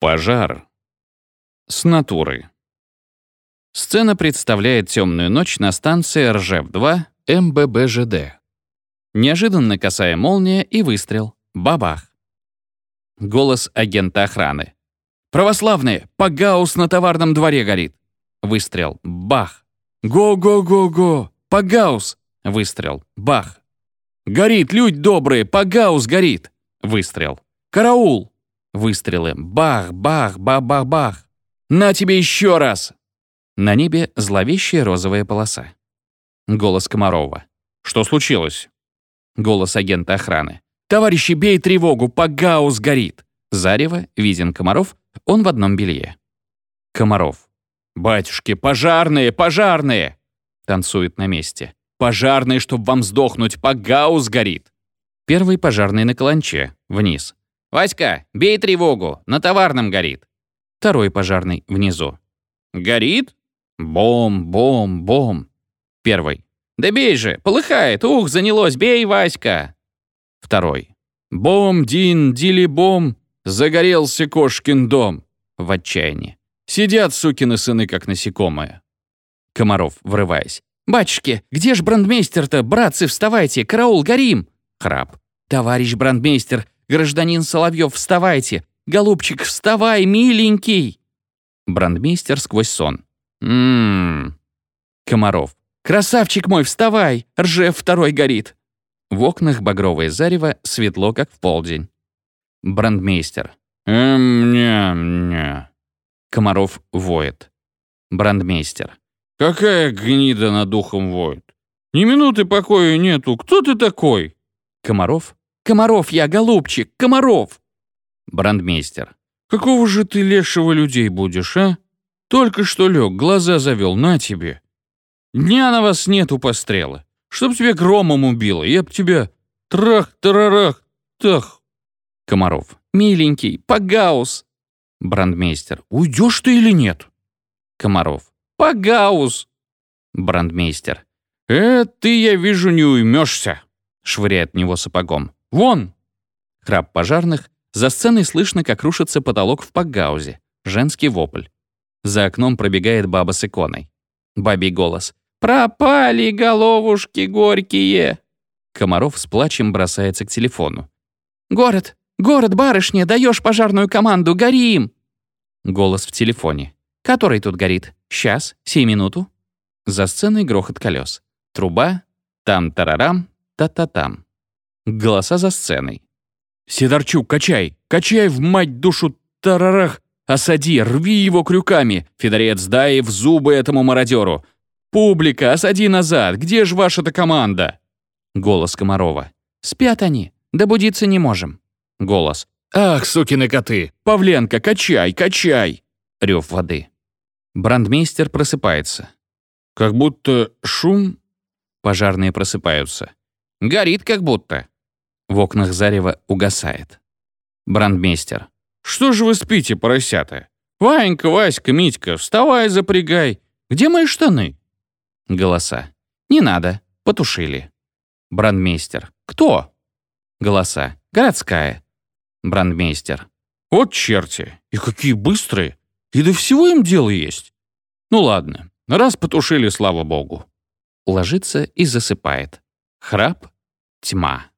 Пожар. С натуры. Сцена представляет темную ночь на станции Ржев-2 МББЖД. Неожиданно косая молния и выстрел. Бабах. Голос агента охраны. «Православные! Пагаус на товарном дворе горит!» Выстрел. Бах. «Го-го-го-го! Пагаус!» Выстрел. Бах. «Горит, людь добрые! Пагаус горит!» Выстрел. «Караул!» Выстрелы. Бах, бах, бах-бах-бах. «На тебе еще раз!» На небе зловещая розовая полоса. Голос Комарова. «Что случилось?» Голос агента охраны. «Товарищи, бей тревогу, Пагаус горит!» Зарево, виден Комаров, он в одном белье. Комаров. «Батюшки, пожарные, пожарные!» Танцует на месте. «Пожарные, чтоб вам сдохнуть, Пагаус горит!» Первый пожарный на каланче, вниз. «Васька, бей тревогу, на товарном горит!» Второй пожарный, внизу. «Горит?» Бом, бом, бом. Первый. «Да бей же, полыхает, ух, занялось, бей, Васька!» Второй. «Бом, дин, дили, бом, загорелся кошкин дом!» В отчаянии. Сидят сукины сыны, как насекомые. Комаров, врываясь. «Батюшки, где ж брандмейстер-то? Братцы, вставайте, караул, горим!» Храп. «Товарищ брандмейстер, гражданин Соловьев, вставайте! Голубчик, вставай, миленький!» Брандмейстер сквозь сон. «Ммм...» Комаров. «Красавчик мой, вставай! Ржев второй горит!» В окнах багровое зарево, светло, как в полдень. Брандмейстер. «Эм-ня-ня». Комаров воет. Брандмейстер. «Какая гнида над духом воет? Ни минуты покоя нету. Кто ты такой?» Комаров. «Комаров я, голубчик, Комаров!» Брандмейстер. «Какого же ты лешего людей будешь, а? Только что лег, глаза завел, на тебе. Дня на вас нету пострела. Чтоб тебя громом убило, я б тебя... Трах-тарарах, тах!» Комаров. «Миленький, Пагаус!» Брандмейстер. «Уйдешь ты или нет?» Комаров. «Пагаус!» Брандмейстер. «Э, ты, я вижу, не уймешься!» Швыряет в него сапогом. «Вон!» Храп пожарных. За сценой слышно, как рушится потолок в Пагаузе. Женский вопль. За окном пробегает баба с иконой. Бабий голос. «Пропали головушки горькие!» Комаров с плачем бросается к телефону. «Город! Город, барышня! Даешь пожарную команду! Горим!» Голос в телефоне. «Который тут горит? Сейчас, сей минуту». За сценой грохот колес. Труба. Там-тарарам, та-та-там. Голоса за сценой. «Сидорчук, качай! Качай в мать душу тарарах! Осади, рви его крюками! Федорец, дай в зубы этому мародеру! Публика, осади назад! Где ж ваша-то команда?» Голос Комарова. «Спят они. Добудиться не можем». Голос. «Ах, сукины коты! Павленко, качай, качай!» Рев воды. Брандмейстер просыпается. «Как будто шум...» Пожарные просыпаются. «Горит как будто». В окнах зарево угасает. Брандмейстер. «Что же вы спите, поросята? Ванька, Васька, Митька, вставай, запрягай. Где мои штаны?» Голоса. «Не надо. Потушили». Брандмейстер. «Кто?» Голоса. «Городская». Брандмейстер. «Вот черти! И какие быстрые! И до всего им дело есть! Ну ладно, раз потушили, слава богу». Ложится и засыпает. Храп, тьма.